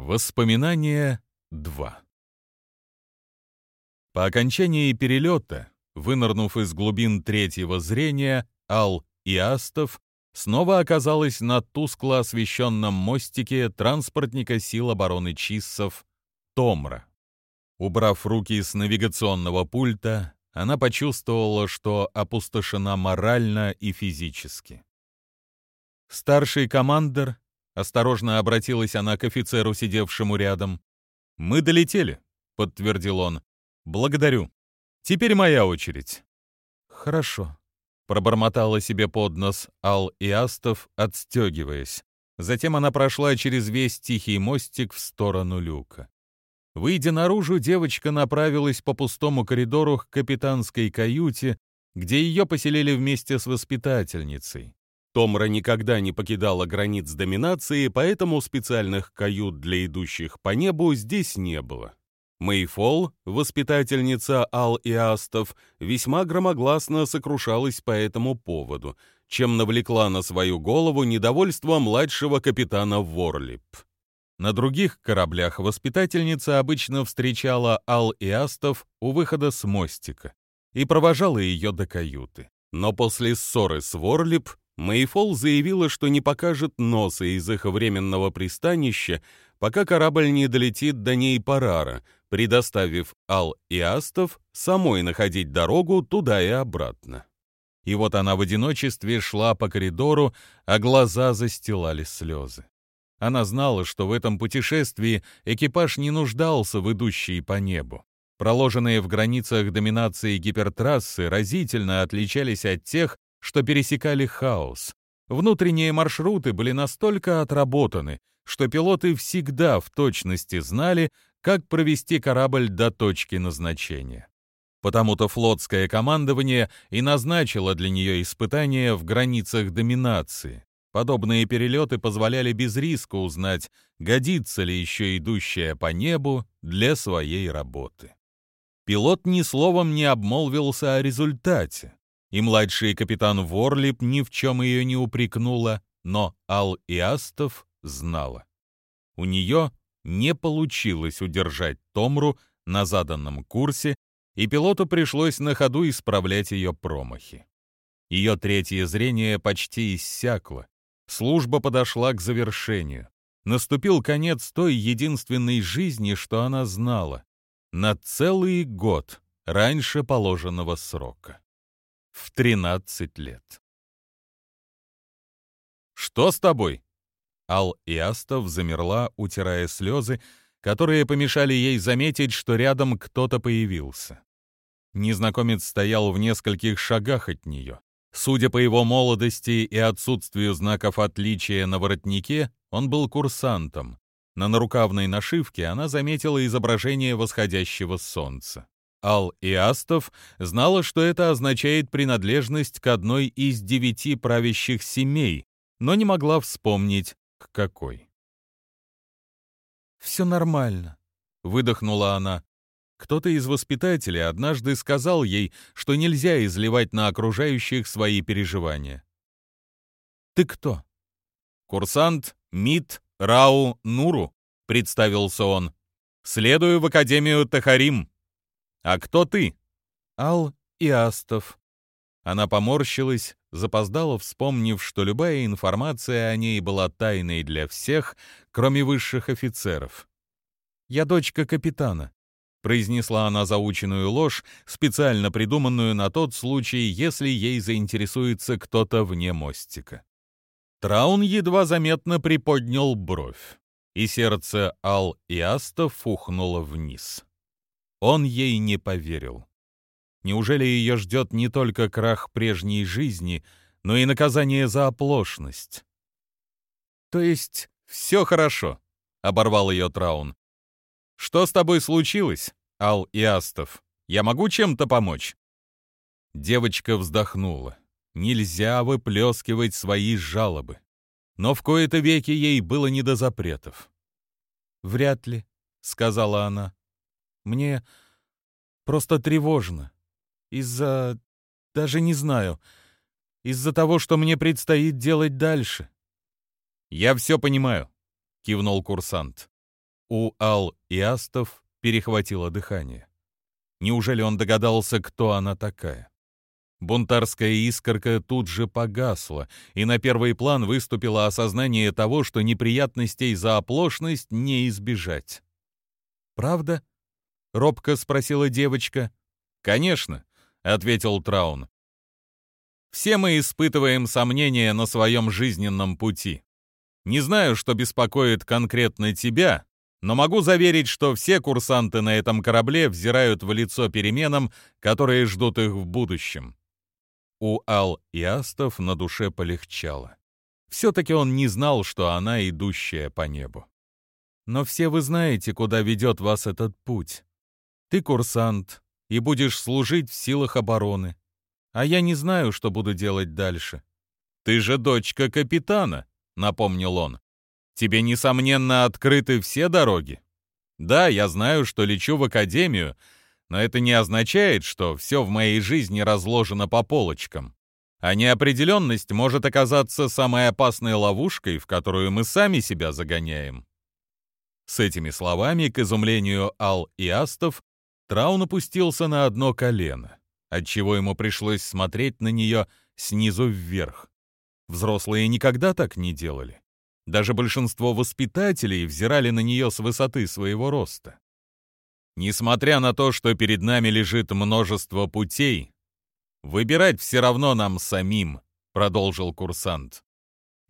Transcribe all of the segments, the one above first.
Воспоминания 2 По окончании перелета, вынырнув из глубин третьего зрения, Ал и Астов снова оказалась на тускло освещенном мостике транспортника сил обороны Чиссов Томра. Убрав руки с навигационного пульта, она почувствовала, что опустошена морально и физически. Старший командир Осторожно обратилась она к офицеру, сидевшему рядом. «Мы долетели», — подтвердил он. «Благодарю. Теперь моя очередь». «Хорошо», — пробормотала себе под нос Ал и Астов, отстегиваясь. Затем она прошла через весь тихий мостик в сторону люка. Выйдя наружу, девочка направилась по пустому коридору к капитанской каюте, где ее поселили вместе с воспитательницей. Томра никогда не покидала границ доминации, поэтому специальных кают для идущих по небу здесь не было. Мэйфол, воспитательница Ал и Астов, весьма громогласно сокрушалась по этому поводу, чем навлекла на свою голову недовольство младшего капитана Ворлип. На других кораблях воспитательница обычно встречала Ал и Астов у выхода с мостика и провожала ее до каюты. Но после ссоры с Ворлип Мэйфол заявила, что не покажет носа из их временного пристанища, пока корабль не долетит до ней Парара, предоставив Ал и Астов самой находить дорогу туда и обратно. И вот она в одиночестве шла по коридору, а глаза застилали слезы. Она знала, что в этом путешествии экипаж не нуждался в идущей по небу. Проложенные в границах доминации гипертрассы разительно отличались от тех, что пересекали хаос. Внутренние маршруты были настолько отработаны, что пилоты всегда в точности знали, как провести корабль до точки назначения. Потому-то флотское командование и назначило для нее испытания в границах доминации. Подобные перелеты позволяли без риска узнать, годится ли еще идущая по небу для своей работы. Пилот ни словом не обмолвился о результате и младший капитан Ворлип ни в чем ее не упрекнула, но Ал Иастов знала. У нее не получилось удержать Томру на заданном курсе, и пилоту пришлось на ходу исправлять ее промахи. Ее третье зрение почти иссякло, служба подошла к завершению. Наступил конец той единственной жизни, что она знала, на целый год раньше положенного срока в 13 лет. «Что с тобой?» Ал Иастов замерла, утирая слезы, которые помешали ей заметить, что рядом кто-то появился. Незнакомец стоял в нескольких шагах от нее. Судя по его молодости и отсутствию знаков отличия на воротнике, он был курсантом. На нарукавной нашивке она заметила изображение восходящего солнца. Ал-Иастов знала, что это означает принадлежность к одной из девяти правящих семей, но не могла вспомнить, к какой. «Все нормально», — выдохнула она. Кто-то из воспитателей однажды сказал ей, что нельзя изливать на окружающих свои переживания. «Ты кто?» «Курсант Мит Рау Нуру», — представился он. «Следую в Академию Тахарим». «А кто ты?» «Ал Иастов». Она поморщилась, запоздала, вспомнив, что любая информация о ней была тайной для всех, кроме высших офицеров. «Я дочка капитана», — произнесла она заученную ложь, специально придуманную на тот случай, если ей заинтересуется кто-то вне мостика. Траун едва заметно приподнял бровь, и сердце Ал Иаста фухнуло вниз. Он ей не поверил. Неужели ее ждет не только крах прежней жизни, но и наказание за оплошность? «То есть все хорошо», — оборвал ее Траун. «Что с тобой случилось, Ал и Астов? Я могу чем-то помочь?» Девочка вздохнула. Нельзя выплескивать свои жалобы. Но в кои-то веки ей было не до запретов. «Вряд ли», — сказала она. Мне просто тревожно. Из-за... даже не знаю. Из-за того, что мне предстоит делать дальше. «Я все понимаю», — кивнул курсант. У Ал и Астов перехватило дыхание. Неужели он догадался, кто она такая? Бунтарская искорка тут же погасла, и на первый план выступило осознание того, что неприятностей за оплошность не избежать. «Правда?» — робко спросила девочка. «Конечно», — ответил Траун. «Все мы испытываем сомнения на своем жизненном пути. Не знаю, что беспокоит конкретно тебя, но могу заверить, что все курсанты на этом корабле взирают в лицо переменам, которые ждут их в будущем. У Ал и Астов на душе полегчало. Все-таки он не знал, что она идущая по небу. Но все вы знаете, куда ведет вас этот путь. Ты курсант и будешь служить в силах обороны. А я не знаю, что буду делать дальше. Ты же дочка капитана, напомнил он. Тебе, несомненно, открыты все дороги. Да, я знаю, что лечу в академию, но это не означает, что все в моей жизни разложено по полочкам. А неопределенность может оказаться самой опасной ловушкой, в которую мы сами себя загоняем. С этими словами, к изумлению Ал и Астов, Траун опустился на одно колено, отчего ему пришлось смотреть на нее снизу вверх. Взрослые никогда так не делали. Даже большинство воспитателей взирали на нее с высоты своего роста. Несмотря на то, что перед нами лежит множество путей, выбирать все равно нам самим, продолжил курсант.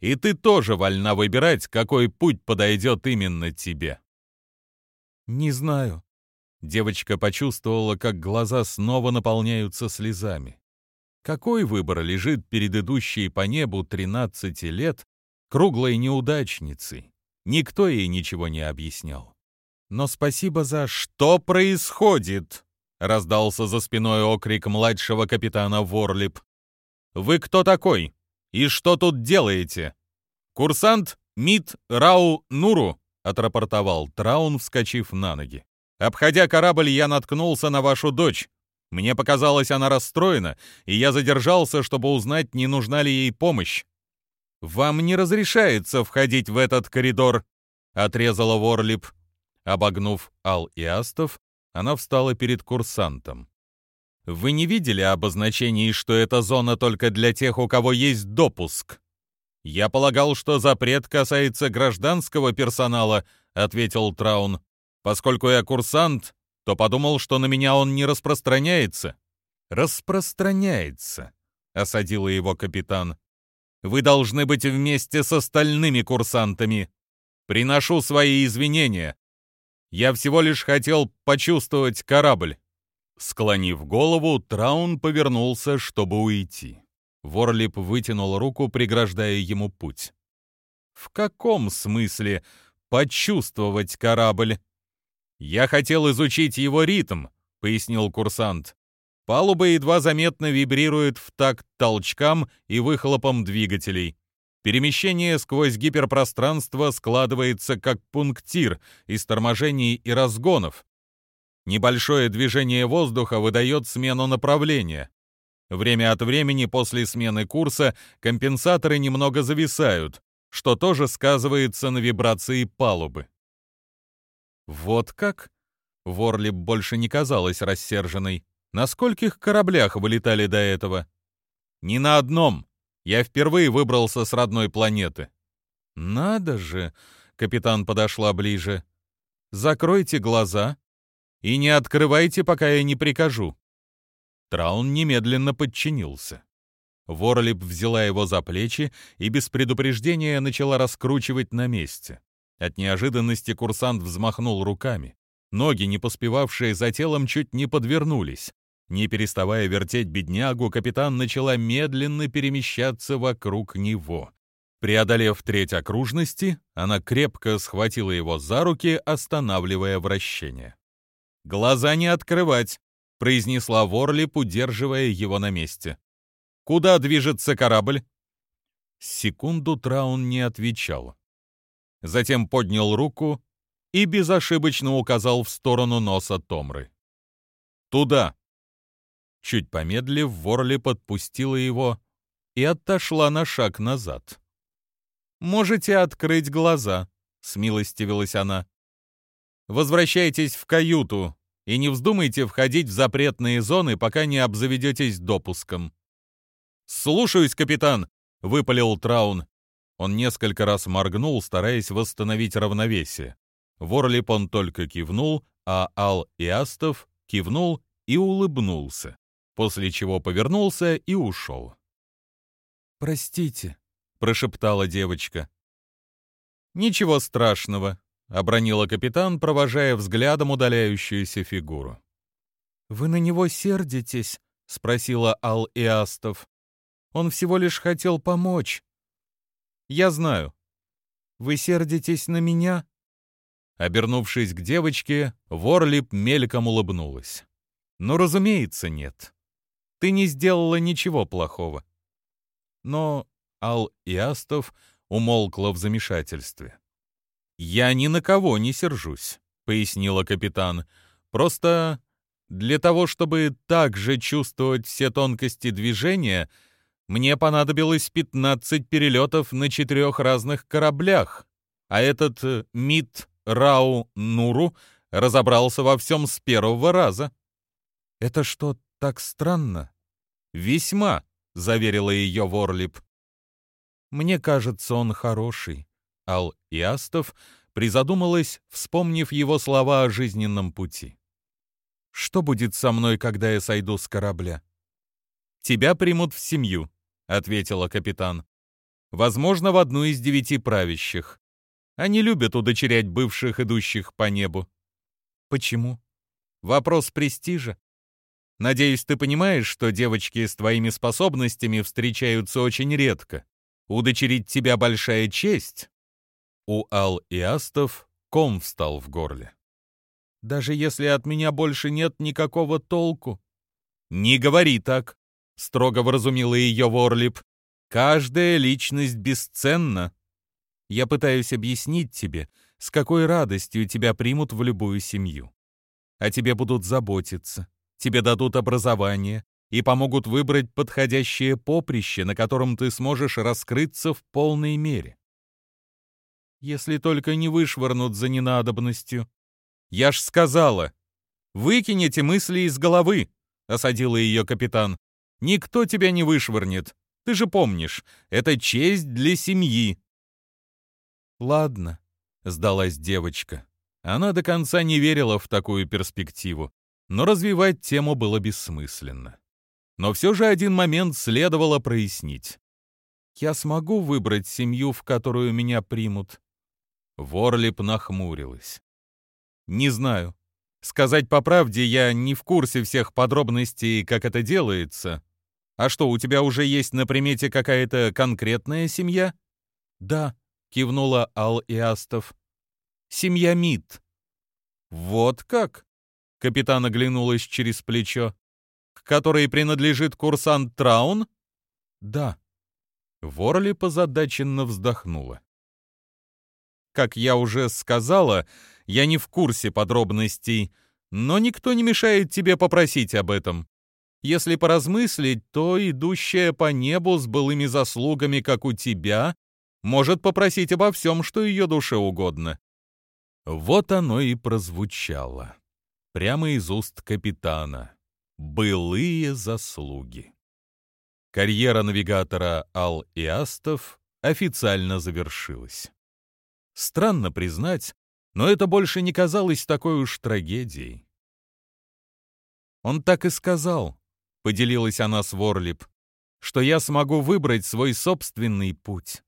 И ты тоже вольна выбирать, какой путь подойдет именно тебе. Не знаю. Девочка почувствовала, как глаза снова наполняются слезами. Какой выбор лежит перед идущей по небу 13 лет круглой неудачницей. Никто ей ничего не объяснял. Но спасибо за «Что происходит?» — раздался за спиной окрик младшего капитана Ворлип. «Вы кто такой? И что тут делаете?» «Курсант Мит Рау Нуру», — отрапортовал Траун, вскочив на ноги. «Обходя корабль, я наткнулся на вашу дочь. Мне показалось, она расстроена, и я задержался, чтобы узнать, не нужна ли ей помощь. «Вам не разрешается входить в этот коридор», — отрезала Ворлип. Обогнув Ал и Астов, она встала перед курсантом. «Вы не видели обозначений, что эта зона только для тех, у кого есть допуск?» «Я полагал, что запрет касается гражданского персонала», — ответил Траун. «Поскольку я курсант, то подумал, что на меня он не распространяется». «Распространяется», — осадила его капитан. Вы должны быть вместе с остальными курсантами. Приношу свои извинения. Я всего лишь хотел почувствовать корабль». Склонив голову, Траун повернулся, чтобы уйти. Ворлип вытянул руку, преграждая ему путь. «В каком смысле почувствовать корабль?» «Я хотел изучить его ритм», — пояснил курсант. Палуба едва заметно вибрирует в такт толчкам и выхлопам двигателей. Перемещение сквозь гиперпространство складывается как пунктир из торможений и разгонов. Небольшое движение воздуха выдает смену направления. Время от времени после смены курса компенсаторы немного зависают, что тоже сказывается на вибрации палубы. Вот как? Ворлип больше не казалась рассерженной. На скольких кораблях вылетали до этого? Ни на одном. Я впервые выбрался с родной планеты. Надо же, капитан подошла ближе. Закройте глаза и не открывайте, пока я не прикажу. Траун немедленно подчинился. Ворлип взяла его за плечи и без предупреждения начала раскручивать на месте. От неожиданности курсант взмахнул руками. Ноги, не поспевавшие за телом, чуть не подвернулись. Не переставая вертеть беднягу, капитан начала медленно перемещаться вокруг него. Преодолев треть окружности, она крепко схватила его за руки, останавливая вращение. «Глаза не открывать!» — произнесла Ворлип, удерживая его на месте. «Куда движется корабль?» Секунду Траун не отвечал. Затем поднял руку и безошибочно указал в сторону носа Томры. «Туда!» Чуть помедлив, Ворли подпустила его и отошла на шаг назад. «Можете открыть глаза», — смилостивилась она. Возвращайтесь в каюту и не вздумайте входить в запретные зоны, пока не обзаведетесь допуском. «Слушаюсь, капитан!» — выпалил Траун. Он несколько раз моргнул, стараясь восстановить равновесие. Ворлип он только кивнул, а Ал и Астов кивнул и улыбнулся, после чего повернулся и ушел. «Простите», — прошептала девочка. «Ничего страшного», — обронила капитан, провожая взглядом удаляющуюся фигуру. «Вы на него сердитесь?» — спросила Ал Иастов. «Он всего лишь хотел помочь». «Я знаю». «Вы сердитесь на меня?» Обернувшись к девочке, Ворлип мельком улыбнулась. «Ну, разумеется, нет. Ты не сделала ничего плохого». Но Ал Иастов умолкла в замешательстве. «Я ни на кого не сержусь», — пояснила капитан. «Просто для того, чтобы также чувствовать все тонкости движения, мне понадобилось 15 перелетов на четырех разных кораблях, а этот э, МИД Рау Нуру разобрался во всем с первого раза». «Это что, так странно?» «Весьма», — заверила ее Ворлип. «Мне кажется, он хороший», Ал Иастов призадумалась, вспомнив его слова о жизненном пути. «Что будет со мной, когда я сойду с корабля?» «Тебя примут в семью», — ответила капитан. «Возможно, в одну из девяти правящих. Они любят удочерять бывших, идущих по небу». «Почему?» «Вопрос престижа. Надеюсь, ты понимаешь, что девочки с твоими способностями встречаются очень редко. Удочерить тебя большая честь, у Ал и Астов ком встал в горле. «Даже если от меня больше нет никакого толку?» «Не говори так», — строго вразумила ее Ворлип. «Каждая личность бесценна. Я пытаюсь объяснить тебе, с какой радостью тебя примут в любую семью. О тебе будут заботиться, тебе дадут образование и помогут выбрать подходящее поприще, на котором ты сможешь раскрыться в полной мере если только не вышвырнут за ненадобностью. Я ж сказала, выкинете мысли из головы, осадила ее капитан. Никто тебя не вышвырнет. Ты же помнишь, это честь для семьи. Ладно, сдалась девочка. Она до конца не верила в такую перспективу, но развивать тему было бессмысленно. Но все же один момент следовало прояснить. Я смогу выбрать семью, в которую меня примут? Ворлип нахмурилась. «Не знаю. Сказать по правде, я не в курсе всех подробностей, как это делается. А что, у тебя уже есть на примете какая-то конкретная семья?» «Да», — кивнула Ал Иастов. «Семья Мид». «Вот как?» — капитан оглянулась через плечо. «К которой принадлежит курсант Траун?» «Да». Ворли позадаченно вздохнула. Как я уже сказала, я не в курсе подробностей, но никто не мешает тебе попросить об этом. Если поразмыслить, то идущая по небу с былыми заслугами, как у тебя, может попросить обо всем, что ее душе угодно. Вот оно и прозвучало. Прямо из уст капитана. Былые заслуги. Карьера навигатора Ал-Иастов официально завершилась. Странно признать, но это больше не казалось такой уж трагедией. «Он так и сказал», — поделилась она с Ворлип, «что я смогу выбрать свой собственный путь».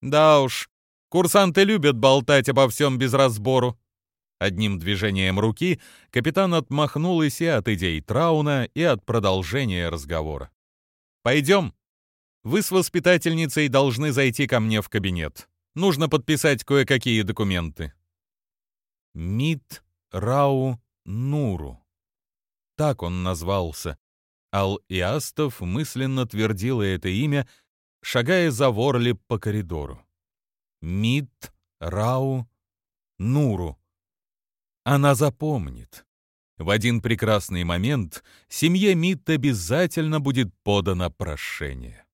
«Да уж, курсанты любят болтать обо всем без разбору». Одним движением руки капитан отмахнулась и от идей Трауна, и от продолжения разговора. «Пойдем. Вы с воспитательницей должны зайти ко мне в кабинет. Нужно подписать кое-какие документы. Мид Рау Нуру. Так он назвался. Ал-Иастов мысленно твердила это имя, шагая за Ворли по коридору. Мид Рау Нуру. Она запомнит. В один прекрасный момент семье Мид обязательно будет подано прошение.